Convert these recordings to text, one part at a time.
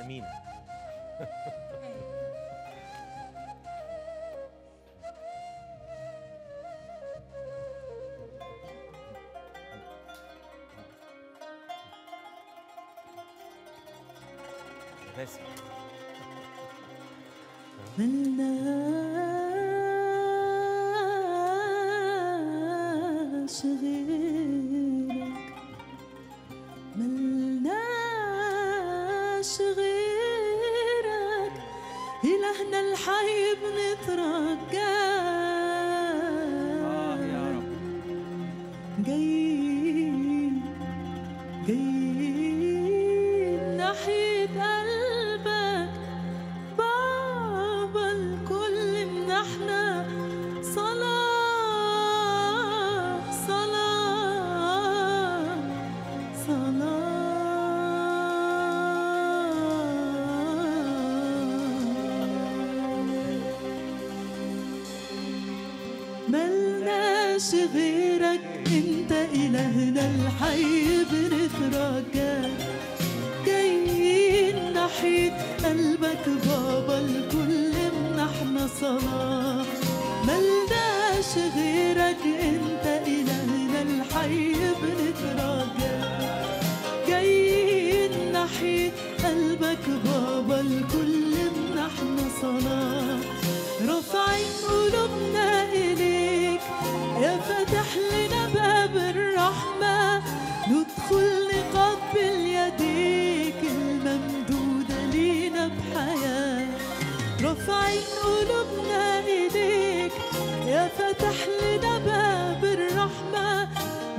امين بس. ملناش غيرك ملناش غيرك إلهنا الحي بنترجى آه يا رب. جاي جاي ناحية ملناش غيرك انت إلهنا الحي بنتراجع جايين ناحيه قلبك بابا الكل منحنا صلاة.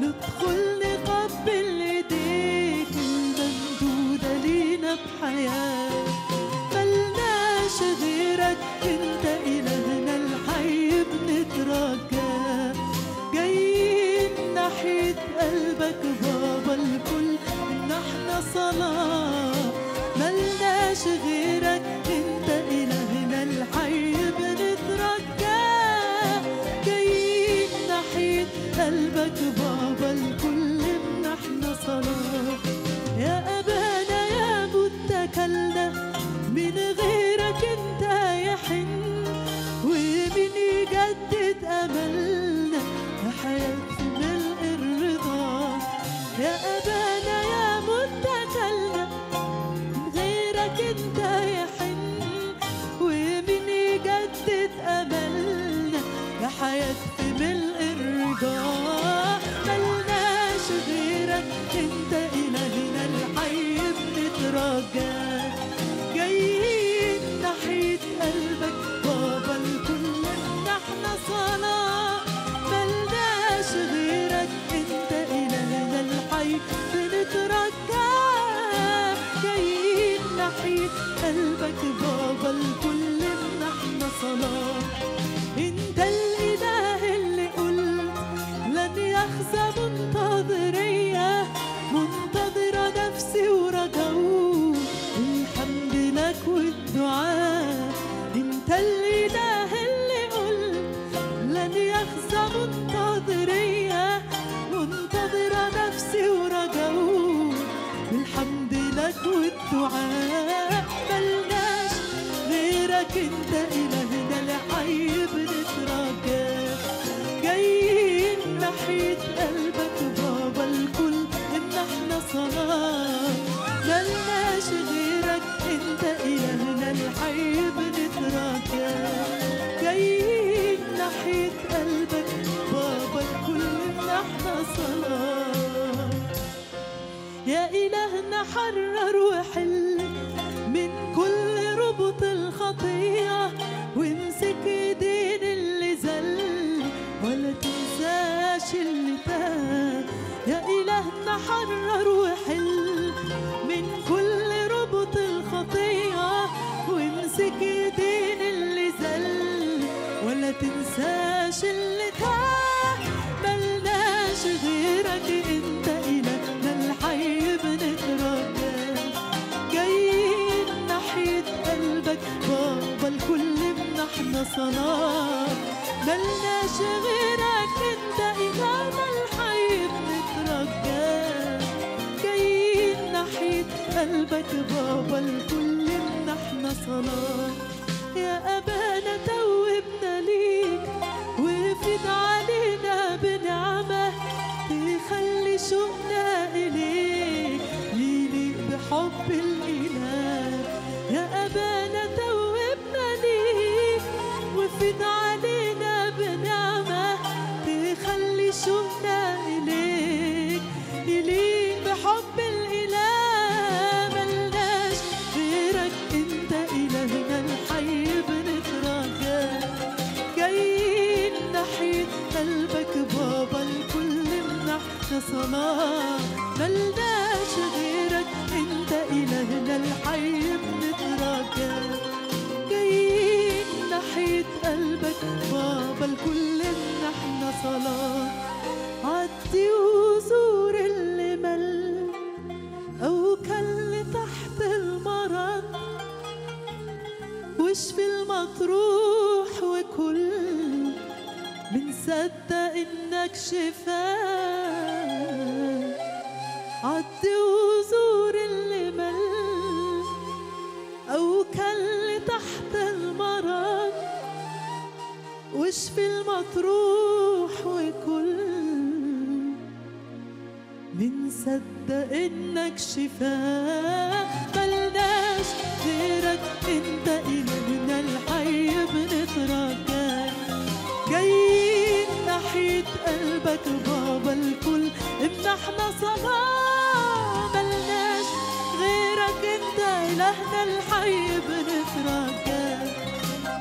ندخل نقبل ايديك الممدودة لينا بحياة ملناش غيرك انت إلهنا الحي جايين ناحية قلبك هو دعاء ملناش غيرك انت إله حرر وحل من كل ربط الخطية وامسك ايدين اللي زل ولا تنساش اللي تاه يا إلهنا حرر وحل صلاة. ملناش غيرك أنت إمام الحي بنترجى جايين ناحية قلبك بابا الكل ان إحنا صلاة. يا أبانا توبنا ليك وافرض علينا بنعمة. تخلي شوقنا صلاة ملناش غيرك. انت إلهنا الحي بنتراجع جايين ناحية قلبك بابا الكل منحنا صلاة. عدي وزور اللي مل أو كل تحت المرض. واشفي المطروح وكل بنصدق إنك شفاء. عدي وزور اللي مل أو كل تحت المرض واشفي المطروح وكل؟ بنصدق إنك شفاء ملناش غيرك إنت الهنا الحي بنترجاك جايين ناحية قلبك بابا الكل امنحنا صلاة الهنا الحي بنترجاك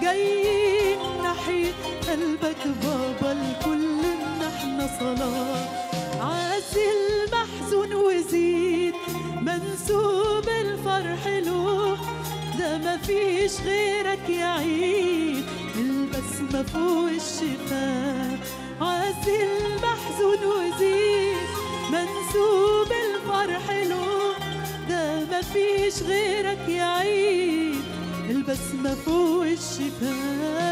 جايين ناحية قلبك بابا الكل امنحنا صلاة. عاسي المحزون وزيد منسوب الفرح له ده مفيش غيرك يا عيد البسمة فوق الشفاء عاسي ده مفيش غيرك يا عيد البسمة فوق الشفاء.